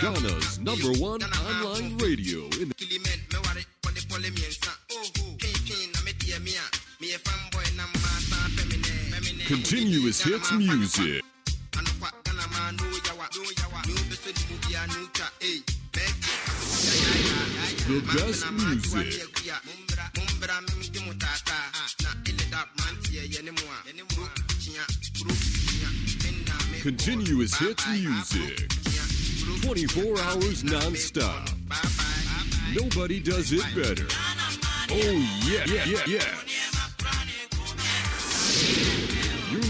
Ghana's number one online radio in the kuro kyea kuro kyea menna me Continuous hits music. 24 hours non-stop. Nobody does it better. Oh, yeah, yeah, yeah,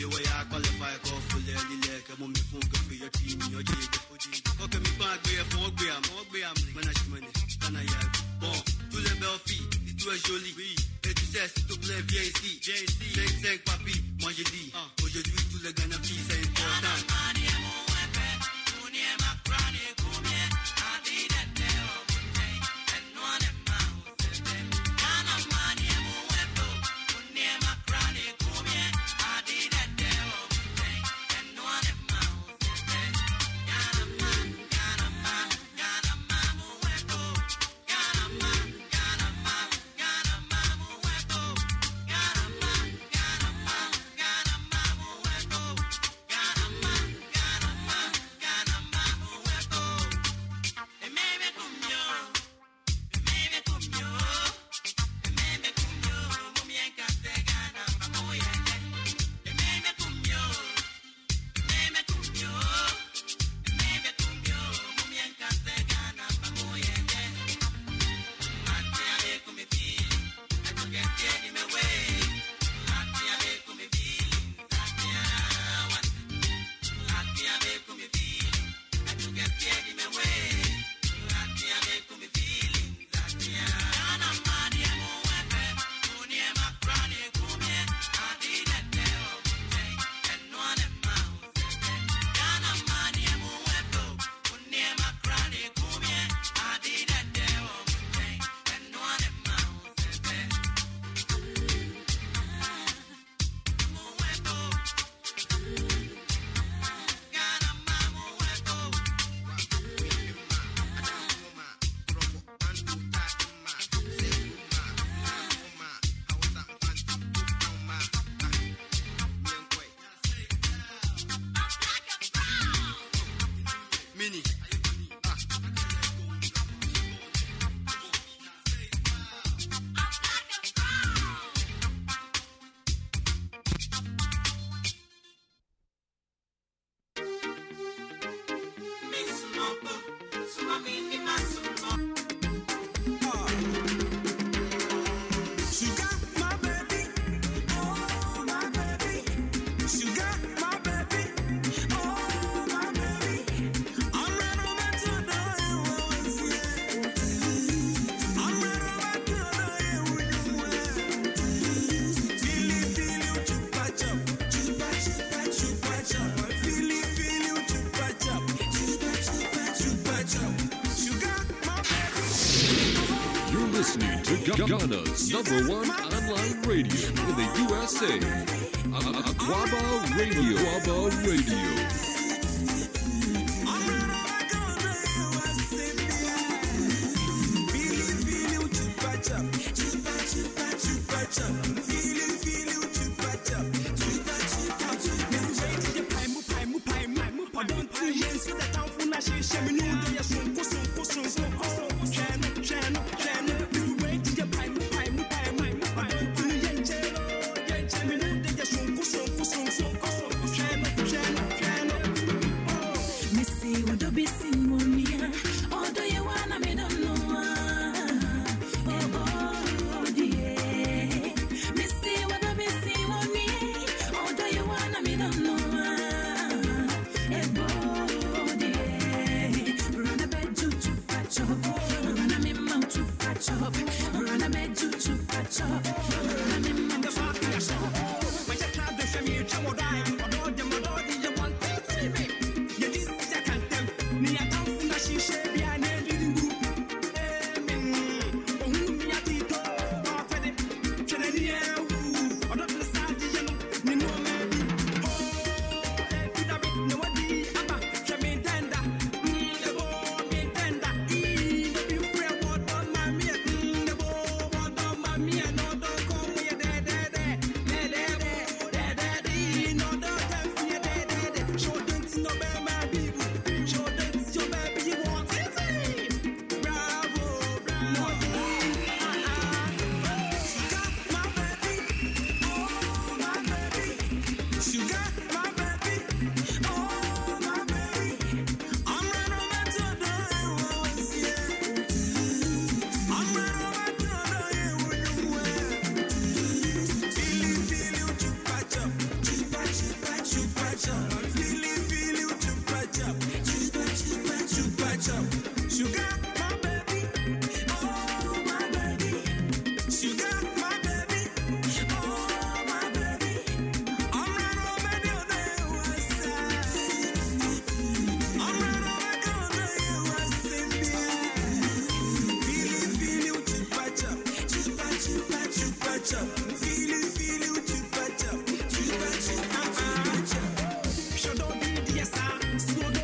amede alo dudu tababu ado na alo agaji tutu yo sele alo matric je fusan na onye mi yo ni onulo woni ejineta mo ononi ewe ya qualify ko fule lile ke mo mi fun ko fi yo team yo je oje ko ke mi pa gbe e fun gbe am o gbe am management kana ya bon tout le bel fi Ghana's number one online radio in the USA. Akwaaba Radio. Akwaaba Radio.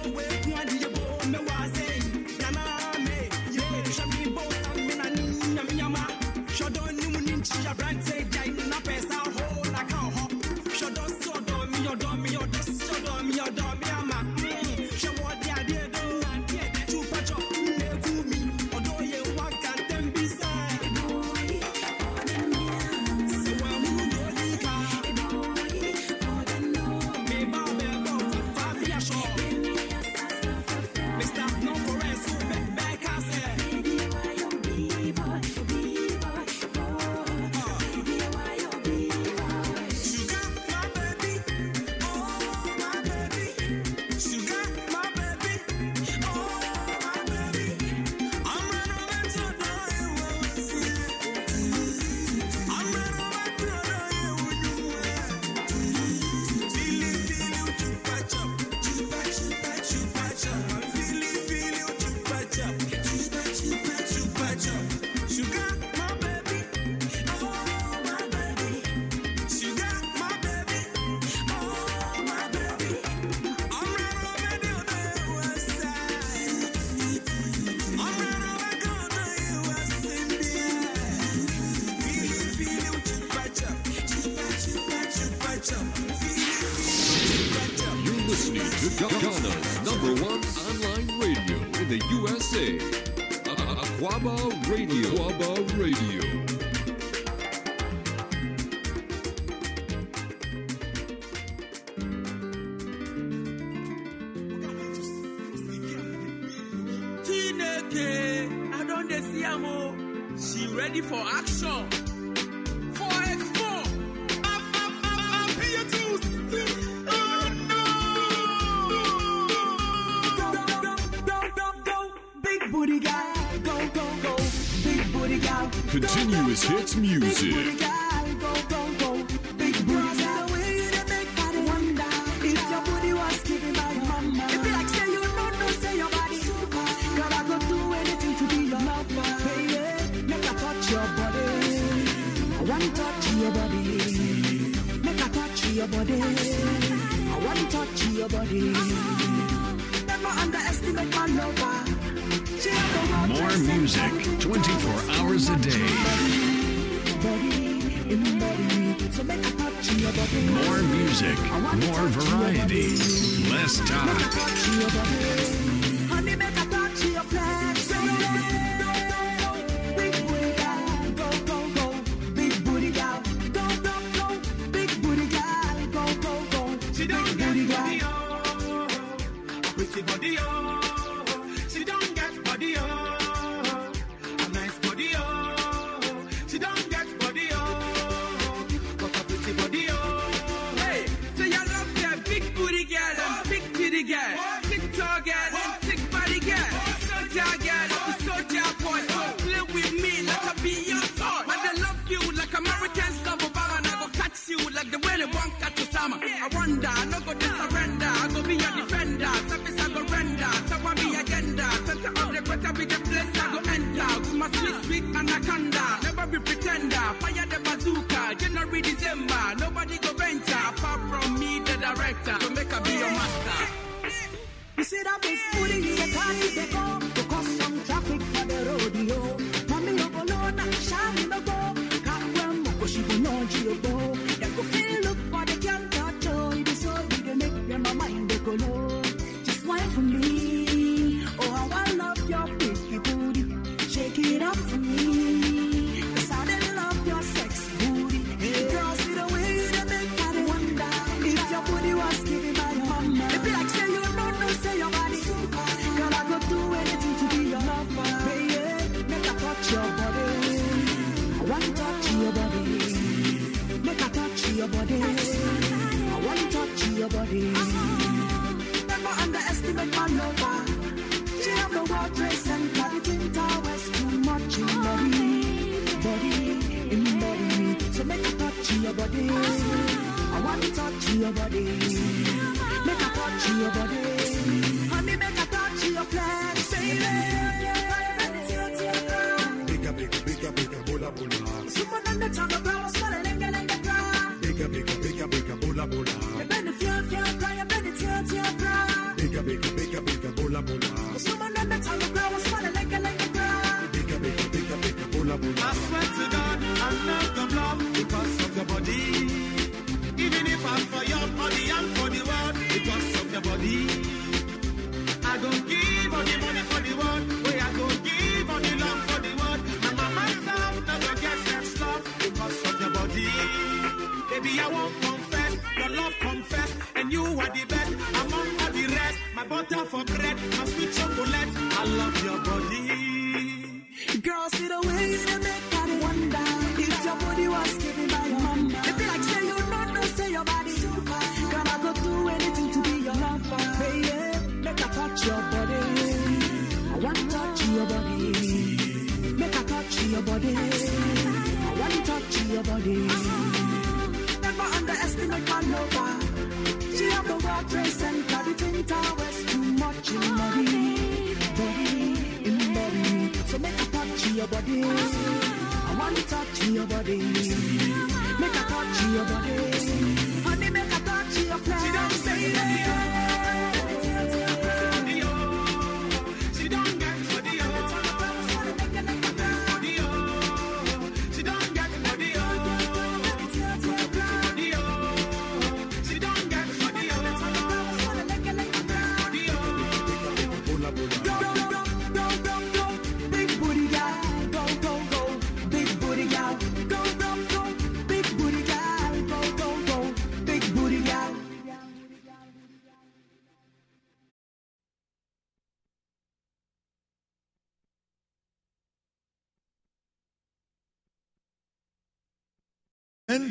away. continuous hits music.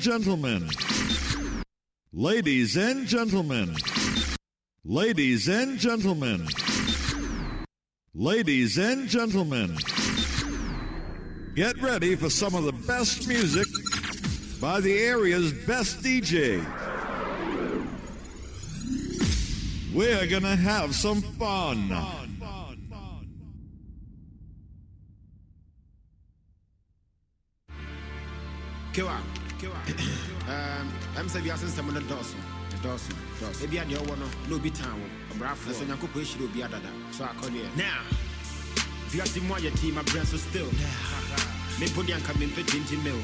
gentlemen. Ladies and gentlemen. Ladies and gentlemen. Ladies and gentlemen. Get ready for some of the best music by the area's best DJ. We're gonna have some fun. Come on ɛm sɛ wiase nsɛm no dɔɔso dɔɔso dɔɔso ebi adeɛ ɔwɔ no na obi tan wo ɔbrafo nso nyankopɔn ahyira obi adada so akɔdeɛ now wiase mu ayɛ tii mabrɛ so still. Mepo de anka mempɛ 20 mil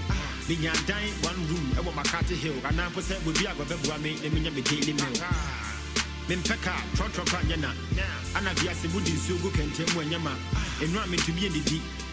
menya dan one room ɛwɔ makate hill anaa mpo sɛ bobi a gbɛbɛboa me na menya me daily meal mempɛ ka trɔtrɔ kɔ anyɛ na ana wiase mu de nsuo gu kɛntɛn mu anyɛ ma. Ɛnu a mentumi ɛndidi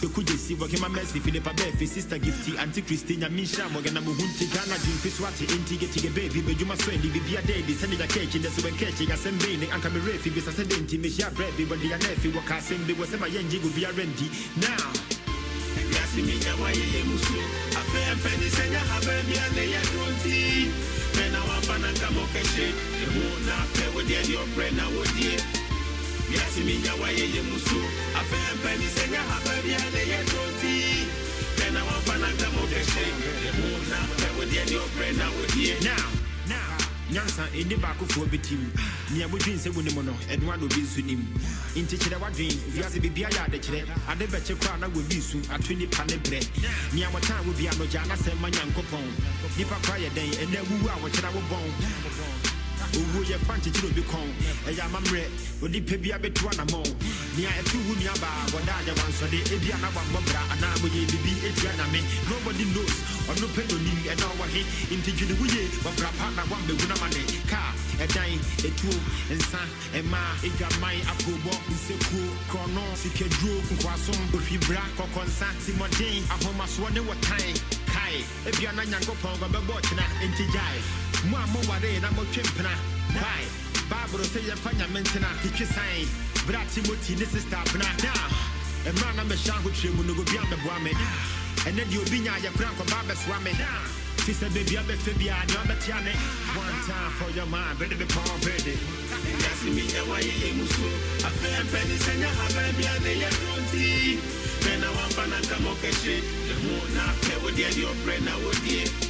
Beku jesi Wakima Mercy Philippa Befi Sister Gifty Auntie Christy Nyamisha Mogana Muhunti Ghana Jimfi Swati Inti Getige Baby Bejuma Swendi Bibia Dedi Send ya kechi Ndesu Wenkechi Yasem Bini Anka Mirefi Bisa Sedenti Mishia Brebi Wandi ya Nefi Wakasim Bi Wasema Yenji Gubia Rendi. Now Yasi minya wa yeye musu Afe mpeni senya habe miane ya dronti Mena wapana kamo keshe Emu na pewe die di opre na wodie Yasi minya wa yeye musu Afe mpeni senya habe miane ya dronti Mena wapana kamo keshe Emu na pewe die di opre na wodie Now Now nyansa ɛni baakofoɔ bɛtim nea wodwen sɛ wo ne no ɛno nso nim nti kyerɛ woadwen wiase biribia yɛ adekyerɛ ade bɛkye koraa na wɔbi su ato nnipa ne berɛ nea wɔtaa wo bia no gyaa na sɛ ma nyankopɔn nnipa yɛ dɛn ɛnɛ wuwu a wɔkyerɛ owuo yɛfa nkyekyere obi kɔn ɛyɛ amammerɛ ɔde pɛ bia bɛtu anammɔn nea ɛfi wo nuabaa wɔda agya wansɔde ebia na wammɔ bra anaa wɔyɛ biribi ɛtia nyame nobody knows ɔno pɛ nonim ɛna ɔwɔ he nti dwene wo ye wɔbra pa na woambɛgu no ma ne kaa ɛdan ɛtuo nsa ɛmaa adwaman aprobɔ nsɛkuo korɔno sikaduro nkoasom ohwibra kɔkɔnsa timɔden ahomasoɔ ne wɔtan kae ebia na nyankopɔn wɔbɛbɔ ɔkyena mo a moware na motwe mpena bae bible sɛ yɛmfa nyame ntena tetwe san berɛ a timoti ne sister bena na ɛmmerɛ na mɛhyɛ ahokyerɛ mu no obi ambɛboa me ɛnɛ deɛ obi nya yɛkora nkɔba bɛsoa me fi sɛ baabi abɛfɛ biaa deɛ ɔbɛtea ne one time for your mind bɛde de pɔn bɛde Yasi minya wa yeye musu? Afe mpeni senya habe miane ya dronti Mena wapana kamo keshe Emu na pewe die di opre na wodie Yasi minya wa yeye musu Afe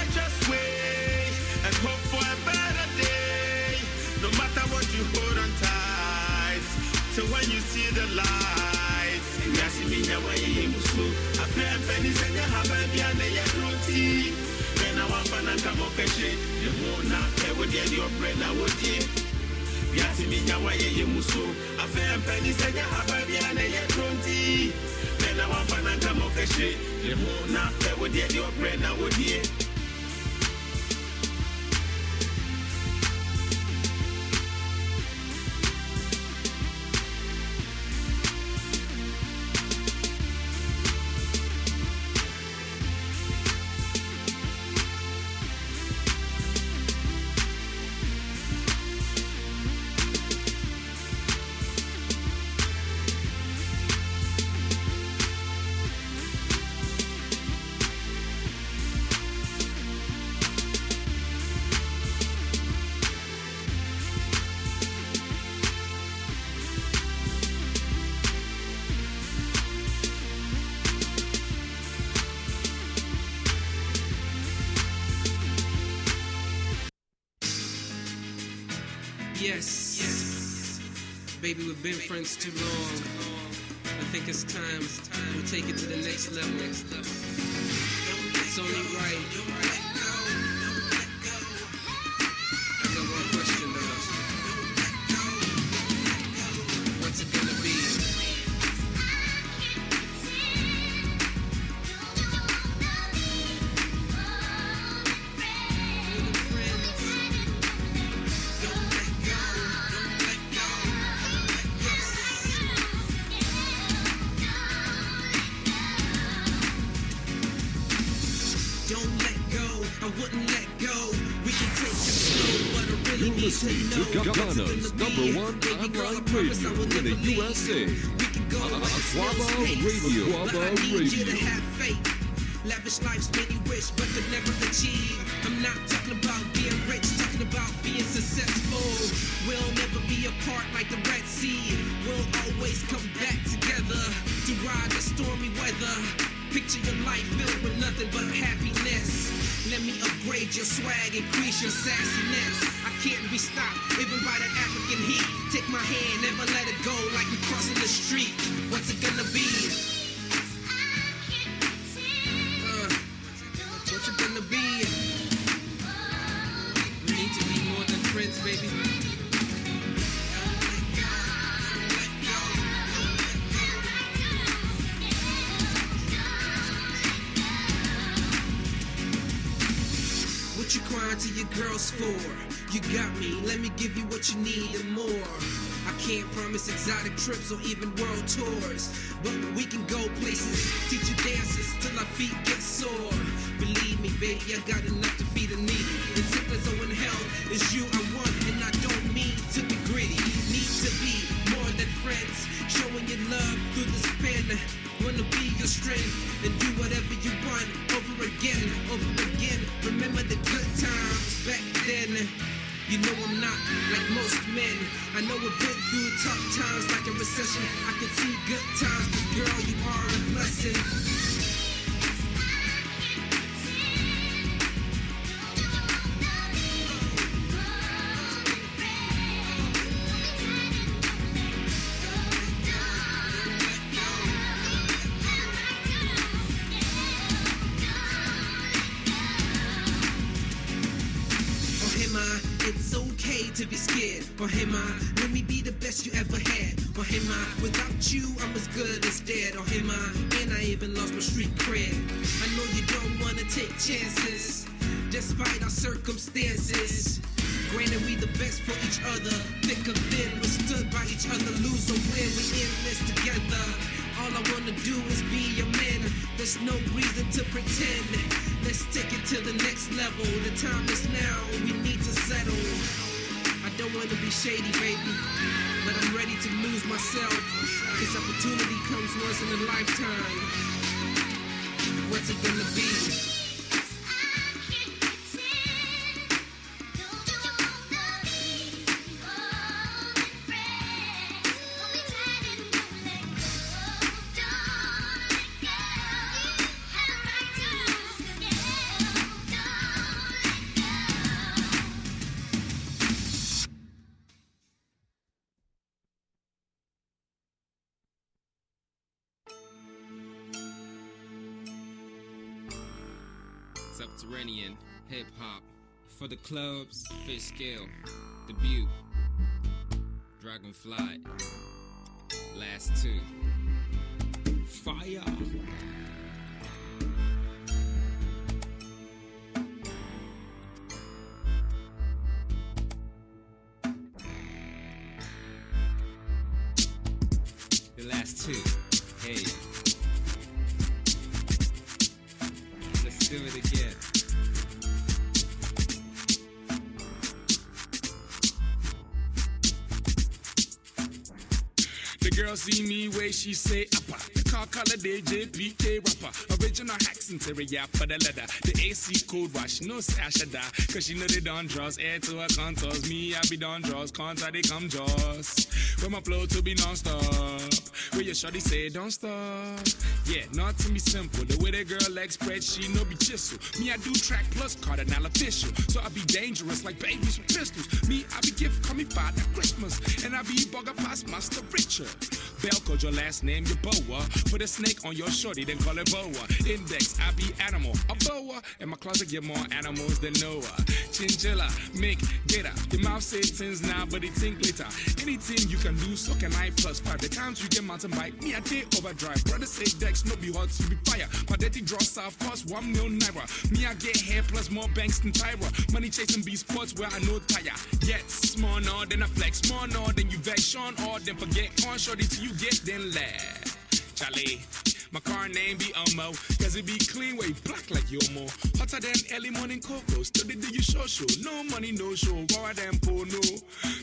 wafana kamo keshe Yehu na ewe die di opre na wodie Yasi minya wa yeye musu Afe mpeni senya haba biane ya roti Mena wafana kamo keshe Yehu na ewe die di opre na wodie Baby, we've been friends too long. I think it's time we take it to the next level. It's only right. In the USA. Akwaaba Radio. Akwaaba Radio. Lavish life's You to your girls for? You got me, let me give you what you need and more. I can't promise exotic trips or even world tours, but we can go places, teach you dances till our feet get sore. Believe me, baby, I got enough to feed a needy. And sickness or in health is you I want, and I don't mean to be gritty. Need to be more than friends, showing you love through the spin. Wanna be your strength and do whatever you want over again, over again. Remember the then. You know I'm not like most men. I know we've been through tough times like a recession. I can see good times, but girl, you are a blessing. I know you don't wanna take chances, despite our circumstances. Granted, we the best for each other. Thick or thin, we stood by each other. Lose or win, we in this together. All I wanna do is be your man. There's no reason to pretend. Let's take it to the next level. The time is now. We need to settle. I don't wanna be shady, baby, but I'm ready to lose myself. This opportunity comes once in a lifetime. What's it gonna be? Subterranean, hip hop. For the clubs, fish scale. Debut. Dragonfly. Last two. Fire. She say upper. The car color JPK rapper. Original hacks and yeah for the leather. The AC code wash, no should die. Cause she know they don't draws air to her contours. Me, I be done draws, contour they come jaws. Where my flow to be non-stop. Where your shorty say don't stop. Yeah, not to be simple. The way that girl leg spread, she no be chisel. Me, I do track plus cardinal official. So I be dangerous like babies with pistols. Me, I be gift, call me Father Christmas. And I be bugger past Master Richard. Belko, your last name, your boa. Put a snake on your shorty, then call it boa. Index, I be animal, a boa. In my closet, get more animals than Noah. Chinchilla, mink, gator. Your mouth say tins now, but it think later. Anything you can do, so can I plus five. The times you get mountain bike, me a day overdrive. Brother say Dex, no be hot to be fire. Dirty draw south cost one mil naira. Me I get hair plus more banks than Tyra. Money chasing B sports where I know tire. Yet small no, then I flex more no, then you vex Sean or then forget on shorty till you get then laugh. Charlie. My car name be Omo, cause it be clean way, black like Yomo. Hotter than early morning cocoa. They do you show show. No money, no show. Go out and po no.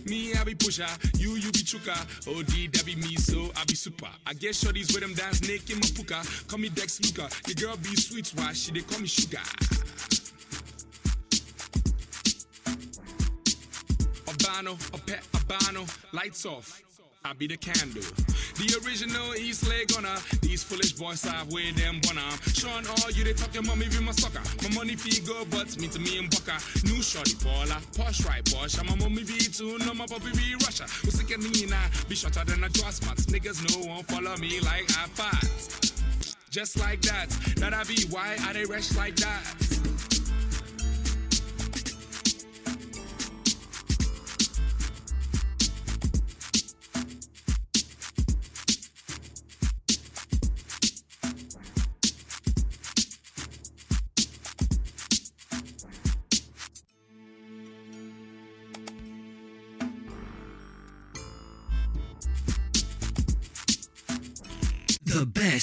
Me, I be pusher. You, you be chuka. OD, that be me, so I be super. I guess shorties with them dance naked my puka. Call me Dex Luca. The girl be sweet, why she they call me sugar. Albano, a pet lights off. I be the candle. The original East Leg on These foolish boys have with them bona. Sean, all you they talking mommy be my sucker. My money fee go, but me to me and Bucka. New shorty baller, posh right posh. I'm a mommy be too, no my puppy be Russia. Who sick of me now? Be shorter than a draw spots. Niggas no won't follow me like I fight. Just like that, that I be why I they rush like that?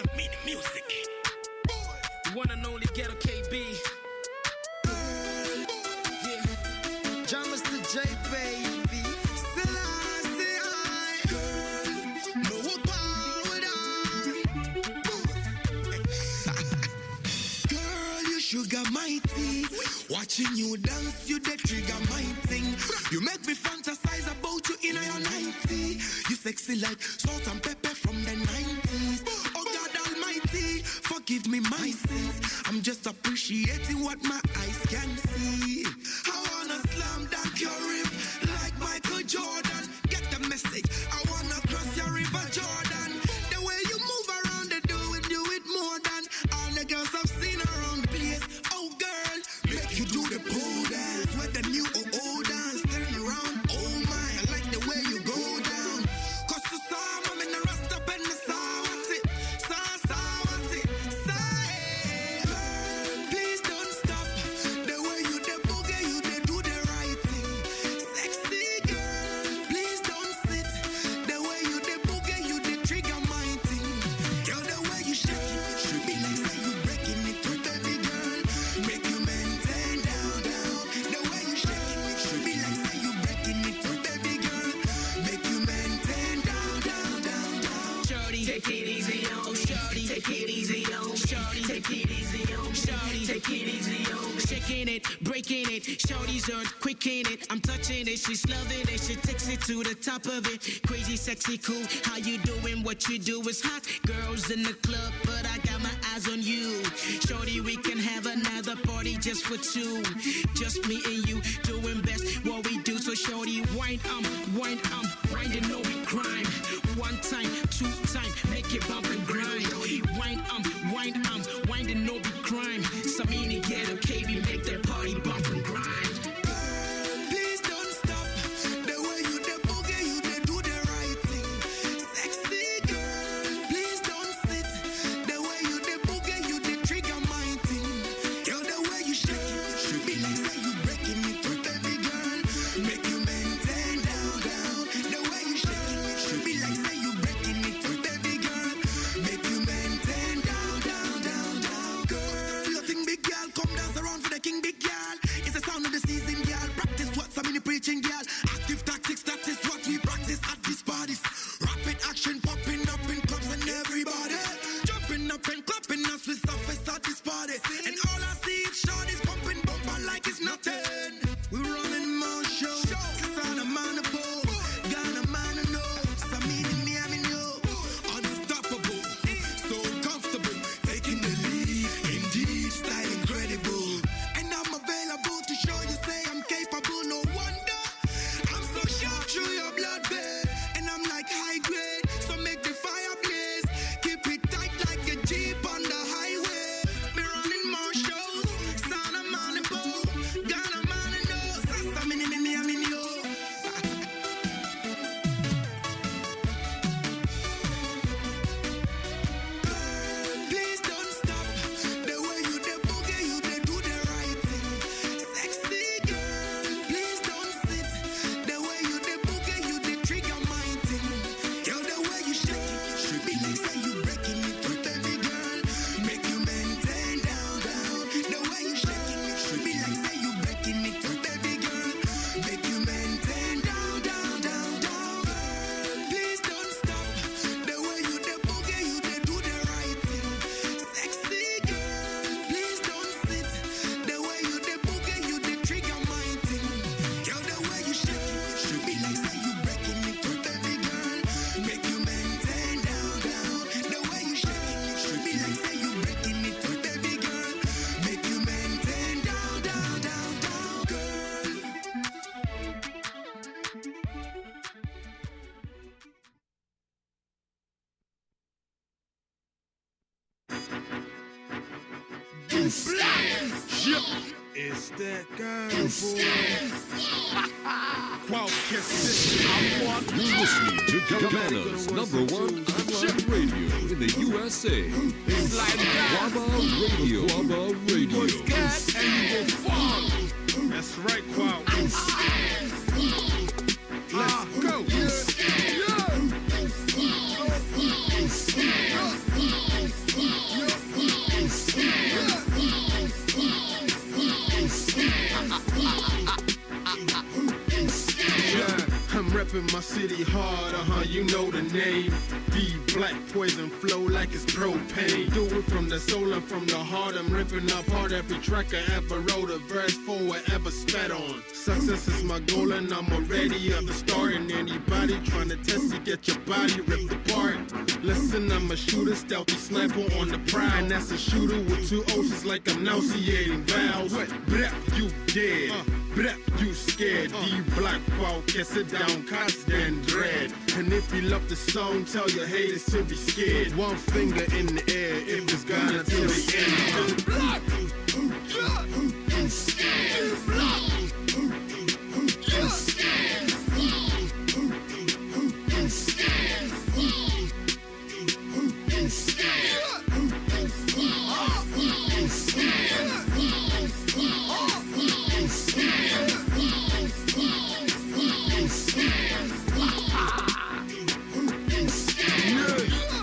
Submit music. The one and only ghetto KB. Yeah. John Mr. J, baby. Selassie, I. Girl, no power Girl, you sugar mighty. Watching you dance, you the trigger my thing. You make me fantasize about you in your 90. You sexy like salt and pepper Forgive me my sense. I'm just appreciating what my eyes can see. She's loving it. She takes it to the top of it. Crazy, sexy, cool. How you doing? What you do is hot. Girls in the club, but I got my eyes on you. Shorty, we can have another party just for two. Just me and you doing best what we do. So shorty, wind um, wind wind and no crime. One time, two time, make it bump USA. Hard every track I ever wrote, a verse forward ever spat on. Success is my goal and I'm already at the start. And anybody trying to test you, get your body ripped apart. Listen, I'm a shooter, stealthy sniper on the. And that's a shooter with two oceans like enunciating vows. Brap, you dead. Uh. Brap, you scared. Uh. D black qual, sit down, cots then dread. And if you love the song, tell your haters to be scared. One finger in the air, if it's gonna till the end.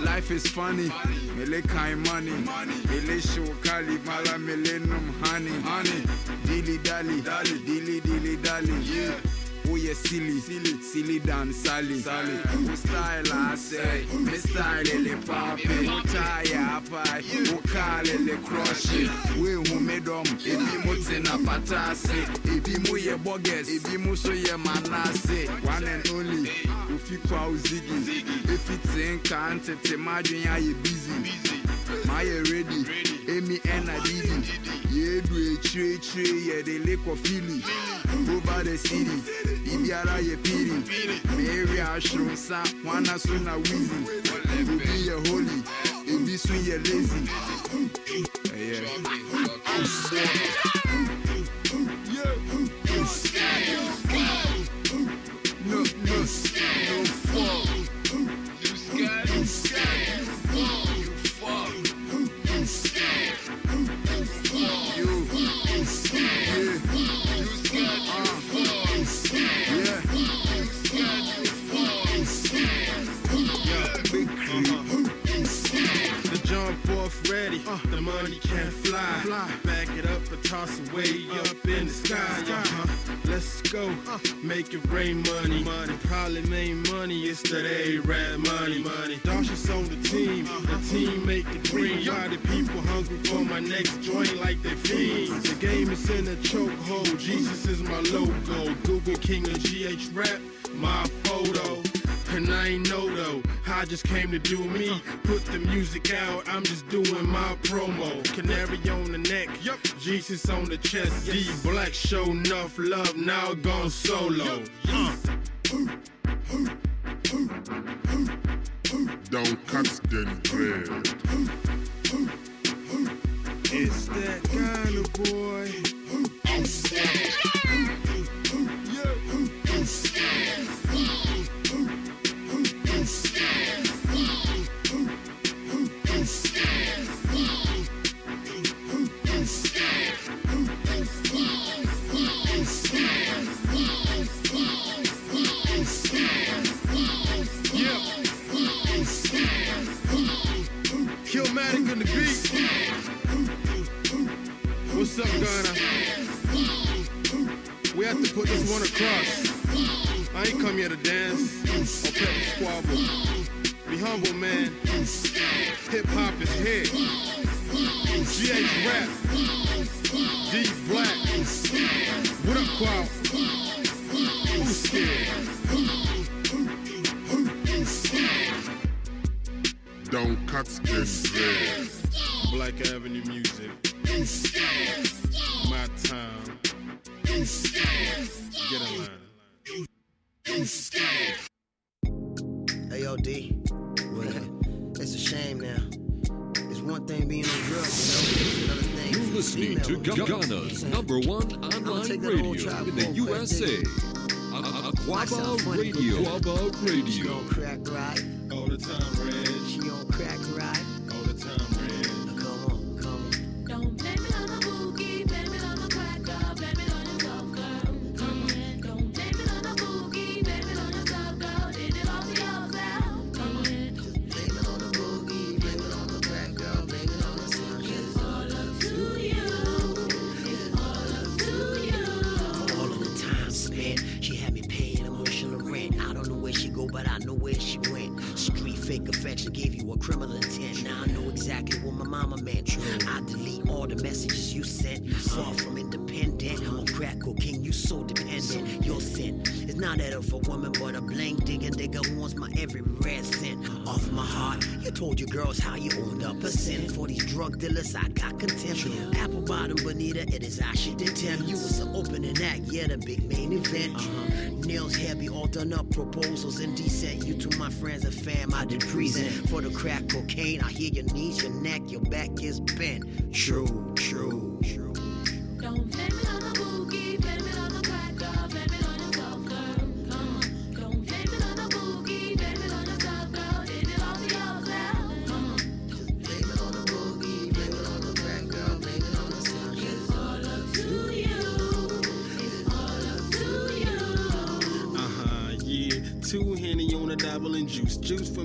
Life is funny. Mele kind money. Mele show kali mala mele num honey. Honey. Dilly. Dally. Dilly dilly dally. Yeah. Oh yeah, silly, silly, silly dan sally, sally. Oh style I say, me style le papi. Oh tire pie, oh car le crush. We who made them, ebi mo tina patasi, ebi mo ye bogus, ebi mo so ye manase. One and only, ufi kwa uzigi. If it's in can't imagine ya ye busy. My ready, Amy and Adidi. Ye do a tree tree, ye de lake of Philly. Over the city, Ibiara ye piri. Mary Ashram sa, wana suna wheezy. You be a holy, it be soon ye lazy. No, can't fly. Back it up and toss it way up in the sky. Uh-huh. Let's go, make it rain money. money. Probably make money, it's that A-Rap money. money. Dawson's on the team, the team make it green. Why the people hungry for my next joint like they fiends? The game is in a chokehold, Jesus is my logo. Google King of GH Rap, my photo. And I ain't know though, I just came to do me. Put the music out, I'm just doing my promo. Canary on the neck, yup. Jesus on the chest. D Black show enough love, now gone solo. Uh. Don't cut them dread. It's that kind of boy. Killmatic What's up, Ghana? We have to put this one across. I ain't come here to dance or pet the squabble. Be humble, man. Hip hop is here. GH rap. D Black. What up, Qual? Who's scared? Don't cut dread. Black Avenue Music. You stand. My time. You stand. Get. You, you. AOD. It's a shame now. It's one thing being on drugs, you know? Another thing. You're listening to Ghana's number one online radio in the USA. Radio. Radio. She on crack right. All the time, Red. She on crack right. crack cocaine. I hear your knees, your neck, your back is bent. True, true, true. Don't blame it on the boogie, blame it on the crack, girl, blame it on girl. Come on. Don't blame it on the boogie, blame it on the girl, to. Come on. Blame it on the boogie, blame it on the crack, girl, blame it on. It's all up to you. It's all up to you. Uh huh, yeah. Two handy on a dabble and juice, juice for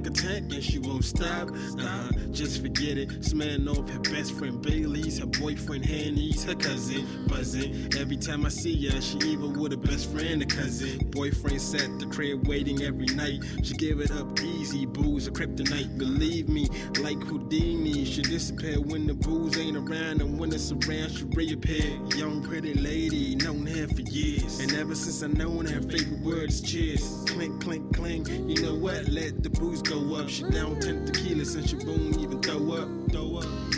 like a tank and she won't stop. Nah, just forget it. Smelling off her best friend Bailey's, her boyfriend Hanny's, her cousin buzzing. Every time I see her, she even with a best friend or cousin. Boyfriend sat the crib waiting every night. She gave it up easy, booze or kryptonite. Believe me, like Houdini, she disappear when the booze ain't around, and when it's around, she reappear. Young pretty lady, known her for years, and ever since I known her, favorite words cheers. Clink, clink, clink. You know what? Let the booze go up. She down ten tequila since she won't even throw up, throw up.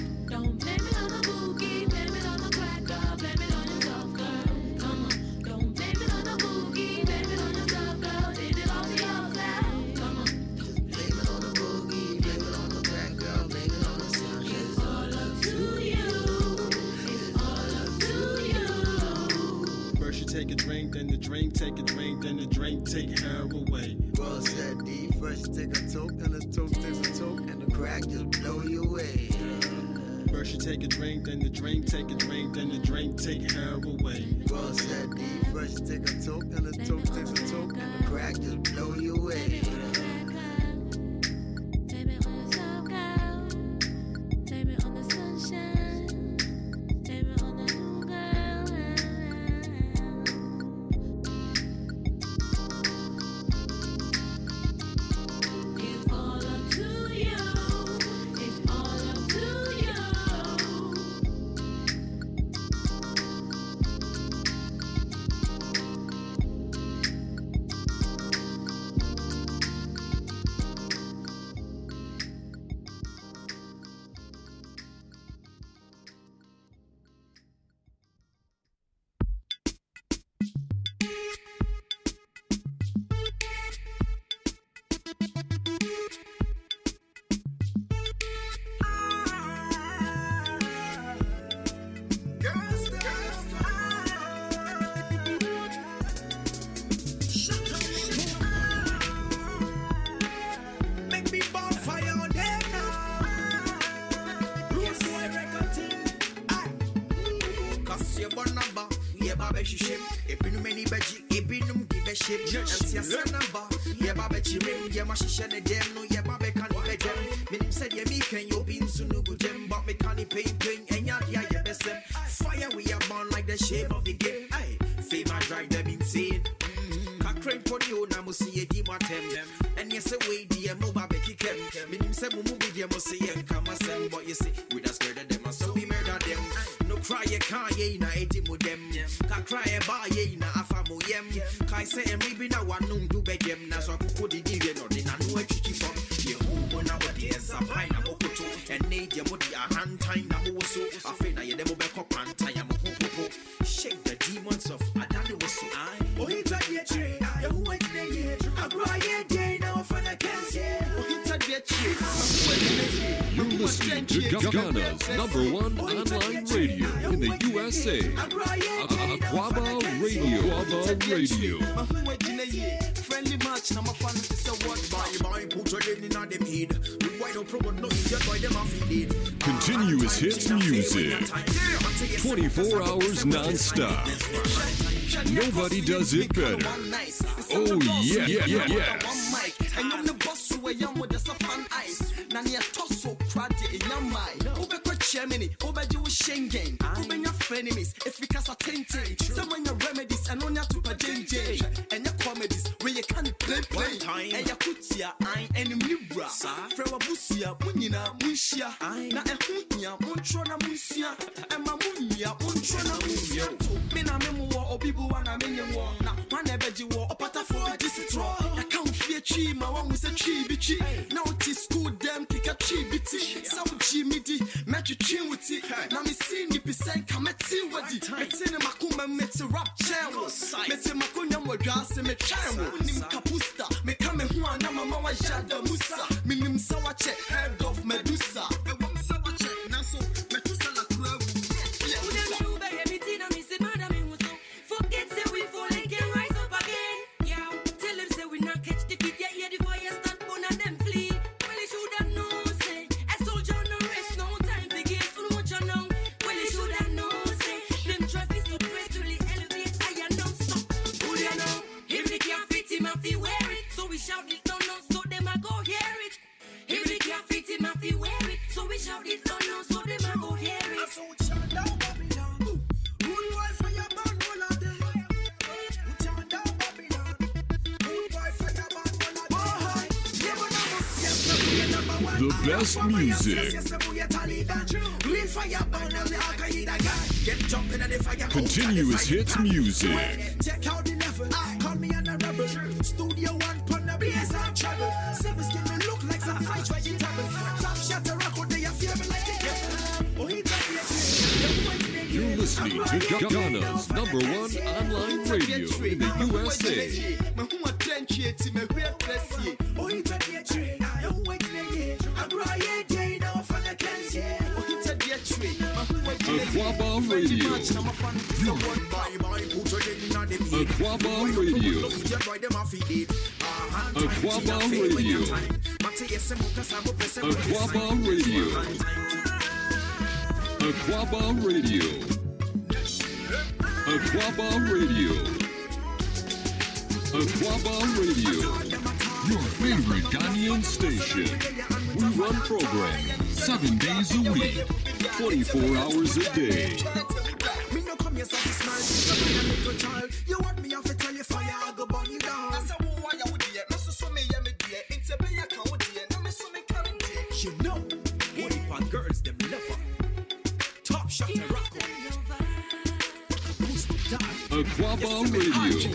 ship, your MC 24 hours non-stop. Nobody does it better. Oh, yeah, yeah, yeah, yes. And I'm the boss who I am with the fan ice. Nani a tosso, crate in your mind. Ubeko Germany, Ubedu Schengen. Ubenya frenemies, if we cast a tinting. Someone your remedies and on your to a JJ. And your comedies where you can't play play. And your kutia, I and Libra. Frewa Busia, Munina, Munshia. Na a hunya, Muntrona Munsia. And Mamunia, Muntrona Munsia. Mina Memo or Bibu Wana Minion War. Now, one ever you war, or Pata for this draw. I can't fear tree, my one was a tree bitchy. Now it is school, them kick a tree bitty. Some Jimmy D, match you chin with it. Now me see me percent come at tea with it. Metin Makuma met a rap channel. Metin Makunya wa gas me channel. Nim Kapusta, me come who are Nama Mawa Jada Musa. Continuous hits music. Akwaaba Radio. Akwaaba Radio. Akwaaba Radio. Akwaaba Radio. Akwaaba Radio. Akwaaba Radio. Your favorite Ghanaian station. We run programming seven days a week, 24 hours a day. Me no come here satisfied. So when a little child, you want me have to tell you fire, I go burn you down. That's a war why you would hear. No so so me yeah me dear. It's a play account would hear. No me so me carry dear. You know, what if our girls them never. Top shot and rock Akwaaba Radio.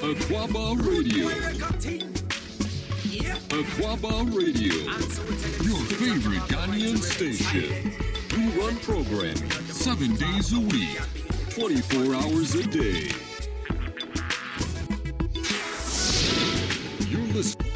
Akwaaba Radio. Akwaaba Radio. Your favorite Ghanaian station. We run programming seven days a week, 24 hours a day. You're listening.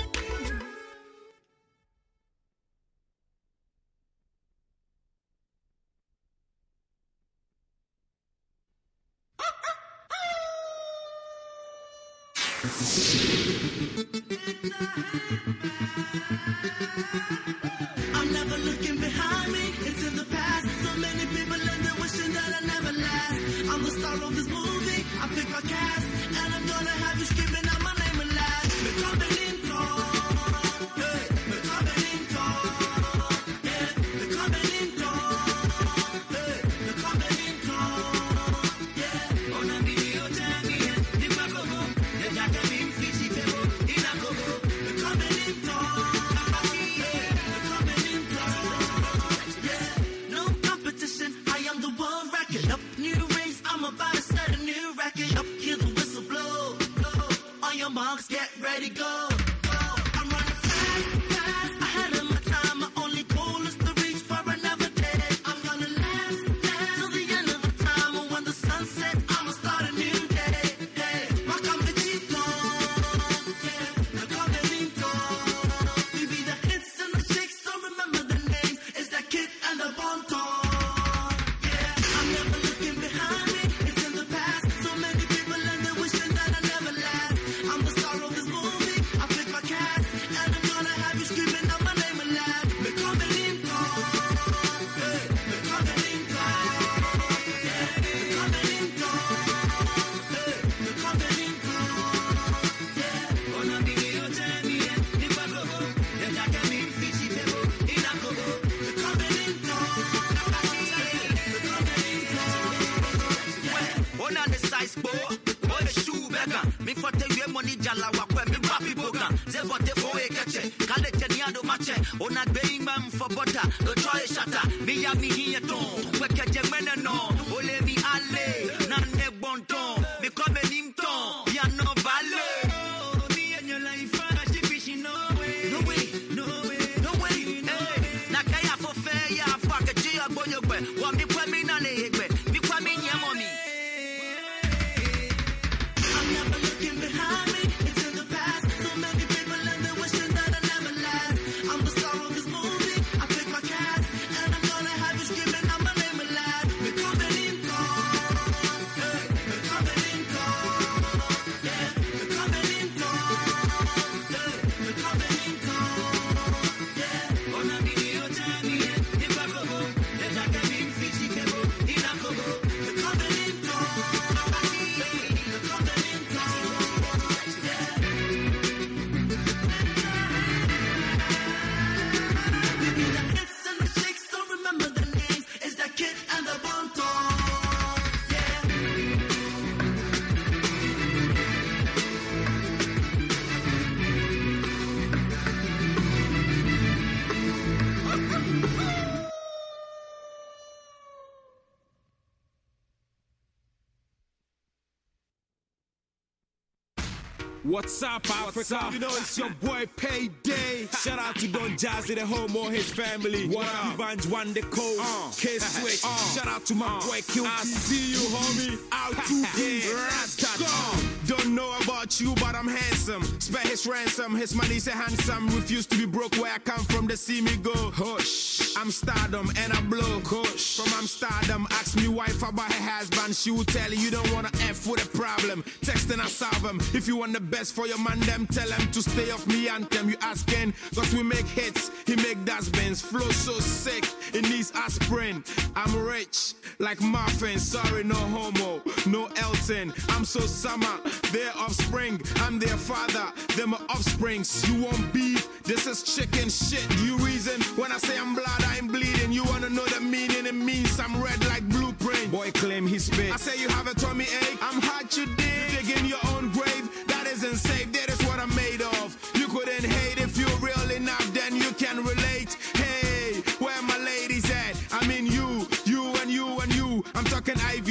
What's up, Africa? You know it's your boy Payday. Shout out to Don Jazzy, the home or his family. What up? Banj one the code. Uh, K Switch. Uh, Shout out to my uh, boy Q. I see you, homie. Out to yeah. Rasta. Don't know about you, but I'm handsome. Spare his ransom. His money's a handsome. Refuse to be broke where I come from. They see me go. Hush. I'm stardom and I blow. Hush. From Amsterdam, ask me wife about her husband. She will tell you you don't wanna F with a problem. Text and I solve them. If you want the best for your man, them tell them to stay off me and anthem. You asking, cause we make hits. He make dustbins. Flow so sick. It needs aspirin. I'm rich like muffin. Sorry, no homo. No Elton. I'm so summer. They're offspring. I'm their father. They're my offsprings. You want beef? This is chicken shit. You reason when I say I'm blood, I'm bleeding. You wanna know the meaning? It means I'm red like blueprint. Boy claim he spit. I say you have a tummy ache. I'm hot, you dig. Dig in your own grave. That isn't safe. That is what I'm made of. You couldn't hate if you're real enough, then you can relate. Hey, where my ladies at? I mean you, you and you and you. I'm talking and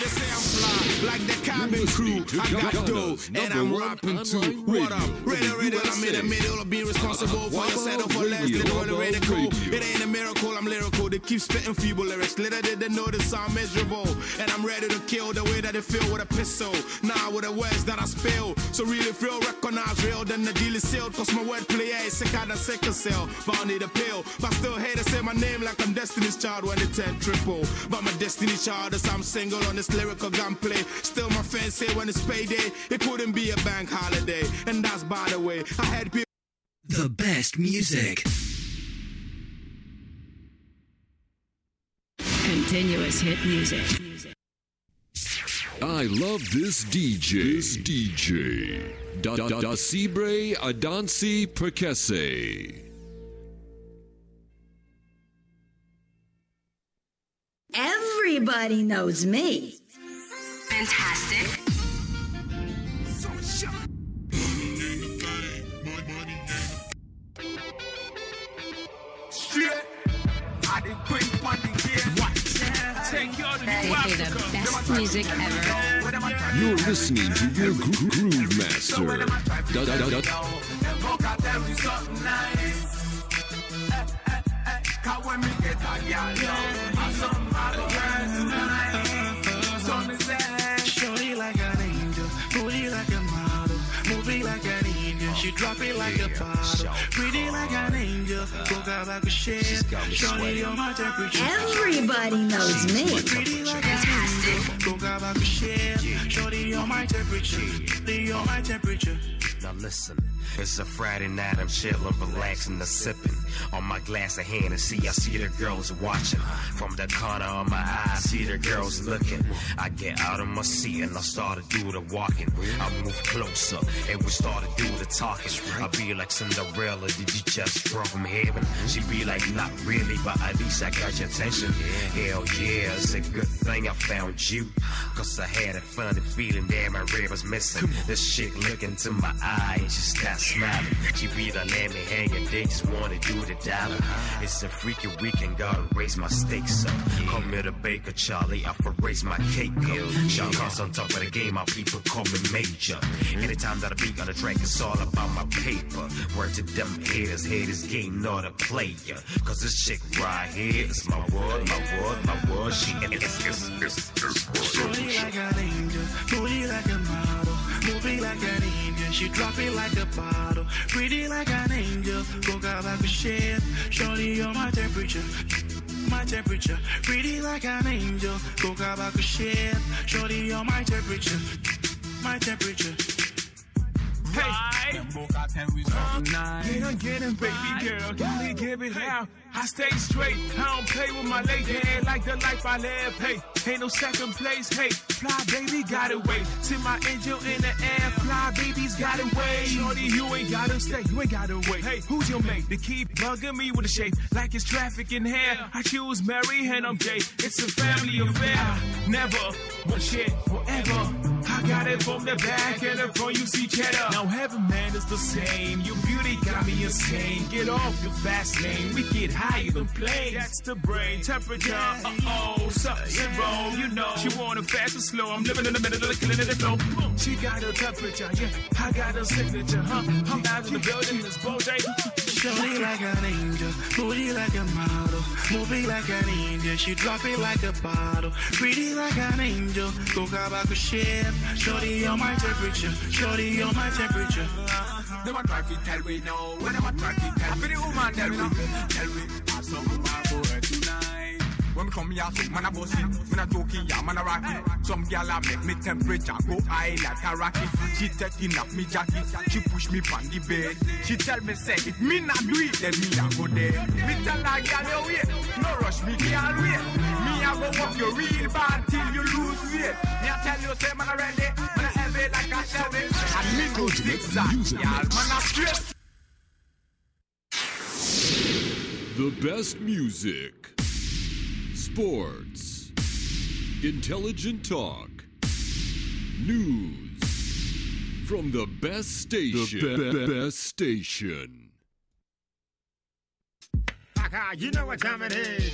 They say I'm fly like the cabin crew. I got dough and I'm rapping too. What up? Ready, ready. I'm in the middle of being responsible for your set or for less. Literally ready cool. It ain't a miracle. I'm lyrical. They keep spitting feeble lyrics. Little did they know this I'm miserable. And I'm ready to kill the way that they feel with a pistol. Now with the words that I spill. So really feel recognize real. Then the deal is sealed. Cause my wordplay is sick out of sickle cell. But I need a pill. But still haters say my name like I'm Destiny's Child when they turn triple. But my Destiny Child is I'm single on this lyrical gunplay. Still my fans say when it's payday, it couldn't be a bank holiday. And that's by the way. I had people. The best music. Continuous hit music. I love this DJ. This DJ. Da da da Sibre Adansi Prekese. Everybody knows me. Fantastic. Straight. I did quick on the game. What? Take you to They New play the Africa. best music ever. You're listening to your gro- groove master. Da da da da. Never got them do something nice. Eh, eh, eh, Cause when me get a girl, yo, I she drop it like a bottle, pretty like an angel, broke out like a shell, shorty you're my temperature. Everybody knows me. Pretty like an angel, broke out like a shell, shorty you're my temperature, you're my temperature. Now listen, it's a Friday night, I'm chillin', relaxing, and sippin'. On my glass of Hennessy, I see the girls watching. From the corner of my eye, I see the girls looking. I get out of my seat and I start to do the walking. I move closer and we start to do the talking. I be like Cinderella, did you just drop from heaven? She be like, not really, but at least I got your attention. Hell yeah, it's a good thing I found you. Cause I had a funny feeling that my rib was missing. This chick look into my eye and she starts smiling. She be the let me hang and they just wanna do the dollar. It's a freaky weekend, gotta raise my stakes up. Call me the baker, Charlie, I for raise my cake up. Sean on top of the game, my people call me major. Anytime that I beat on the track, it's all about my paper. Word to them haters, haters game, not a player. Cause this chick right here is my word, my word, my word. She is, is, is, is, Shorty like an angel, booty like a model, moving like an Indian. She drop it like a bottle, pretty like an angel. Go back a shit, shorty you're my temperature. My temperature, pretty like an angel. Go back a shit, shorty you're my temperature. My temperature. Hey, uh, get on, get him, baby girl. Gotta give it out. I stay straight. I don't play with my lady. Ain't like the life I live. Hey, ain't no second place. Hey, fly baby, gotta wait. See my angel in the air. Fly babies, gotta wait. Shorty, you ain't gotta stay. You ain't gotta wait. Hey, who's your mate? They keep bugging me with a shape like it's traffic in here. I choose Mary and I'm gay. It's a family affair. Never want shit forever. I got it from the back and the front, you see cheddar. Now heaven, man, is the same. Your beauty got me insane. Get off your fast lane. We get higher than planes. That's the brain temperature. Uh oh, sub zero. You know, she want it fast and slow. I'm living in the middle of the killing in the flow. She got a temperature, yeah. I got a signature, huh? I'm out in the building, this Bojay. Shorty like an angel, booty like a model, moving like an Indian. She drop it like a bottle, pretty like an angel. Go back a ship, shorty on my temperature, shorty on my temperature. Them a try to tell we now. When them a try to tell me, the woman tell me, tell me, have some for her tonight. When me come here, man a boss it. Man a joking, yeah, man a rock it. Some girl a make me temperature go high like a rocket. She taking off me jacket, she push me on the bed. She tell me say, if me not do it, then me a go there. Me tell her girl, you wait, no rush me, girl wait. Me a go walk you real bad till you lose weight. Me a tell you say man a ready, man a heavy like a Chevy. And me go zigzag, girl, man a straight. The best music, sports, intelligent talk, news from the best station. The be- be- best station. You know what time it is.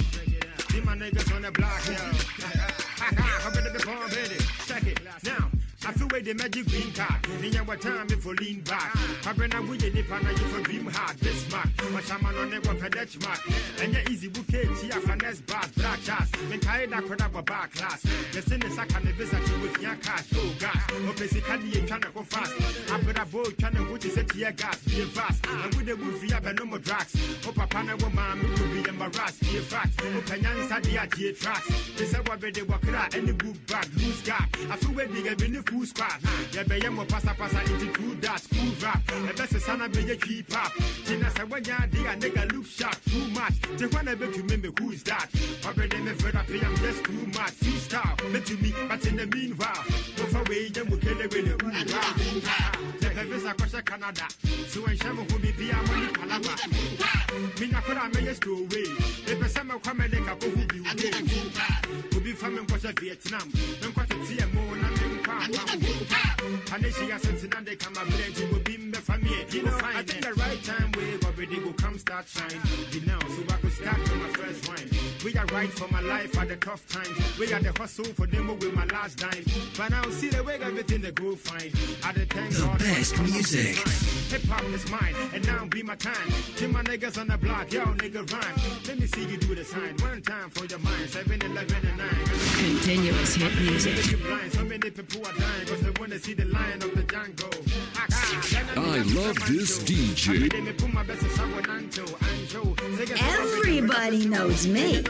See my niggas on the block here. Haha, I'm ready to perform, baby. Check it. Now, I feel where the magic green card. And what time before lean back. I bring a way in pan you for dream hard. This mark. My shaman on one pedach mark. And yeah, easy bouquet, tia, finesse bars, black. Then carry that crowd up back class. The sin is I can visit you with your cash. Oh, gosh. Oh, basically, you can't go fast. I put a boy trying to go to set your gas. Be fast. And with the movie, I no more drugs. Oh, papa, and woman, we will be. Be fast. Oh, Panyan study at your tracks. They said, what they out and the bag, loose gap. I feel where full squad. Yeah, be a more passa passa into two that school rap. The best son of a keep up. Tina you're there, nigga look sharp too much. The one I bet you remember who is that? Already me fed up, I'm just too much. See star, bet to me, but in the meanwhile, go for away, then we kill it with the ooh. The heavens are across Canada. So when Shamu will be the money palava. Mina could have made us go away. The person will come and make up who be away. Who be from Vietnam. Then quite a and they come a village will be the family. You know, I think the right time we already go come start shine. You know, so I could start with my first wine. We are right for my life at the tough times. We got the hustle for them with my last dime. But now see the way everything they go fine. At the thank The God for best the music. Hip hop is mine, and now be my time. Keep my niggas on the block, yo nigga rhyme. Let me see you do the sign. One time for your mind, 7, 11, and 9. Continuous hit music. So many people are dying because they want to see the lion of the Django. I love this DJ. Everybody knows me.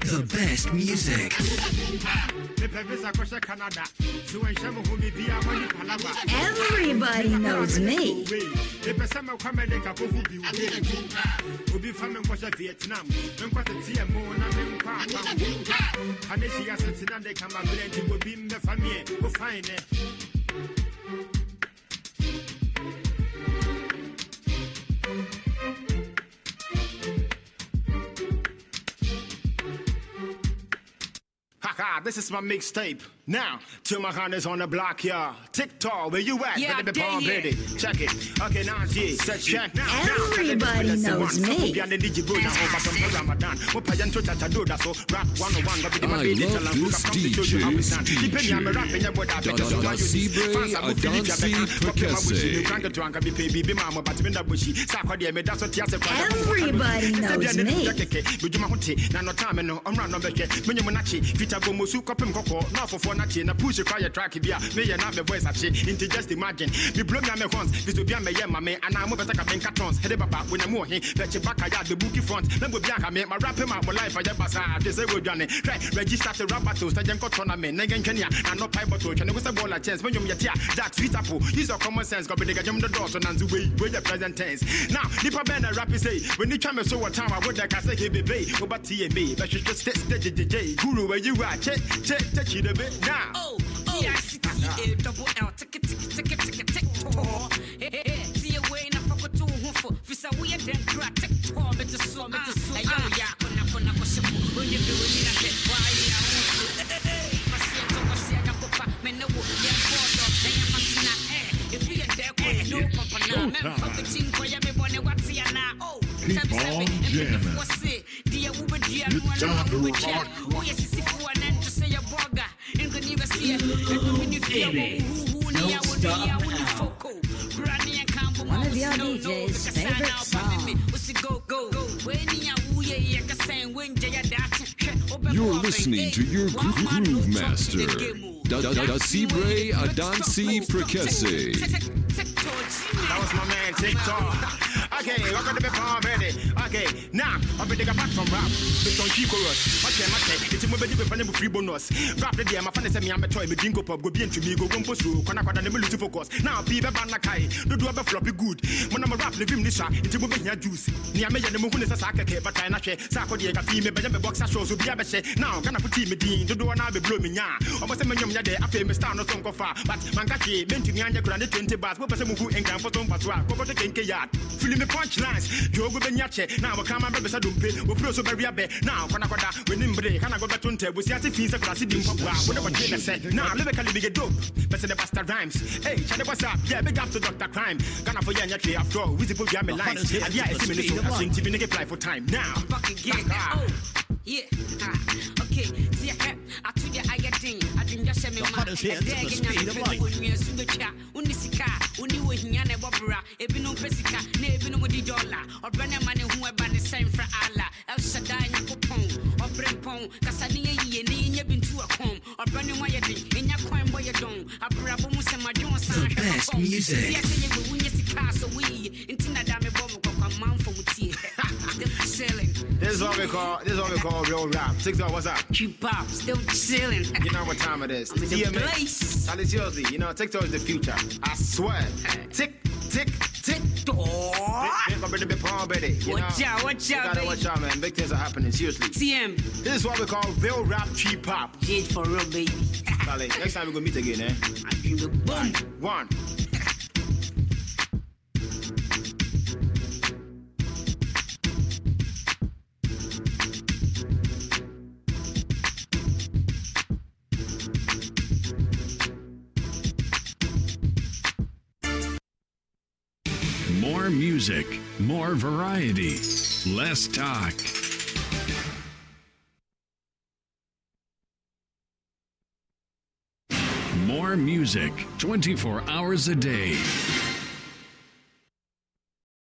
The best music. Everybody knows me. Obi fa me Vietnam, Haha, this is my mixtape. Now, till my hand is on the block, yeah. TikTok, where you at? Yeah, Ready to I bomb, dare baby. Check it. Okay, now, yeah. Check now. Everybody knows me. I love this DJ Adansi Prekese. Everybody knows me. Na mu kɔkɔɔ na na push kora yɛ track bi a meyɛ na me voice akye nti just imagine meblo mia me hons fiso bia mɛyɛ ma me anaa mobɛsɛ ka menka tons hede baba wonamu ɔhe bɛkye baka yɛ ade buki front. Na bobi anka me marape ma mo life ayɛ basaa hwɛ sɛ wɔdwane hwɛ register to rap battles na gyɛnkɔ tournament na yɛntwɛne a na nɔpae bɔtɔ twɛne wo sɛ bɔɔla chance? Menwom yɛte a jack sweet apple use your common sense kɔbede gadwom dodɔɔso nanso wei yɛ present tense? Now nipa bɛn na rap sei w'ani twa me so wɔ time a wodɛ ka sɛ hebebe wobɛte yɛ me bɛhwehwɛ st stegyegyegye guru wayi wo a kyɛ kyɛ kyɛkyi de be now Oh, T-I-C-T-A, double L, tick it, tick it, tick it, tick it, tick tour. Hey, hey, hey, see you way na fuck two hufo. Fisa we a den cra, tick tour, me to slow, me to slow. Hey, yo, ya, kona, kona, ko shibu. When you do it, na hit, why ya, hufu. Hey, hey, hey, pasia, to pasia, na kopa, me ne wo, ya, bodo, na ya, matina, eh. If you a there, no, papa, na, me, fuck the ya, me, bone, what's ya, na, oh. Keep on and jamming. four, say, dear, be dear, It's no one, time to we rock. check. Oh, yes, it's for an end You're listening to your groove master, Da Da Da Sibre Adansi Prekese. That was my man. Okay, to the bomb ready. Okay, now I'll be back from rap. It's on key chorus. Okay, okay. It's a movie with funny free bonus. Rap the day, my friend said me I'm a toy, me dingo pop, go be into me, go go through. Kona kona never lose focus. Now be beba na kai. Do do a floppy good. When I'm a rap, the vim nisha. It's a movie here juice. Ni ame ya ne muhune sa saka ke, but I na she. Sako di ka fi me be me boxer show so be a be she. Now kana put me din. Do do na be blow me nya. Omo se me nyom ya de afa me star no so nko fa. But man ka she, me kura ne 20 bars. Wo pese mu hu enkan photo mpato a. Ko photo kenke yard. Fili me punchlines. Yo go be che. Now we come and be sa dumpe. Wo pro so be be. Now kona koda we nim bre. Kana go beto nte. We see ati fi se kura si dim papa. We never dream say. Now lyrically big dope. Pese the bastard rhymes. Hey, chane what's up? Yeah, big up to Dr. Crime. Gonna for ya nya che after all. We see put ya me lines. And yeah, it's me so. I sing TV nigga play for time. Now. back again. Oh, yeah. Ah, okay. Thing. I didn't just say me man. hottest hits at the speed of light. Unisika, uni wo na bobra, ebi no pesika, na ebi no di dollar. Obrane man hu eba ne sen fra ala. El Shaddai nyakopon, obre kasa ne ye ne nya bintu akom. Obrane wa ye din, enya kwan boy ye don. Abra mu se ma san. The best music. Yes, ye sika so we. Intina da me bom ko kwa man This is what we call this is what we call real rap. TikTok, what's up? Keep up, still chilling. You know what time it is. I'm in the TMA. place. Charlie, seriously, you know, TikTok is the future. I swear. Tick, tick, tick. Think about the baby. Watch out, watch out, gotta baby. watch out, man. Big things are happening, seriously. TM. This is what we call real rap cheap pop. Shit for real, baby. Charlie, next time we're gonna meet again, eh? I do the boom. One. Music, more variety, less talk. More music 24 hours a day.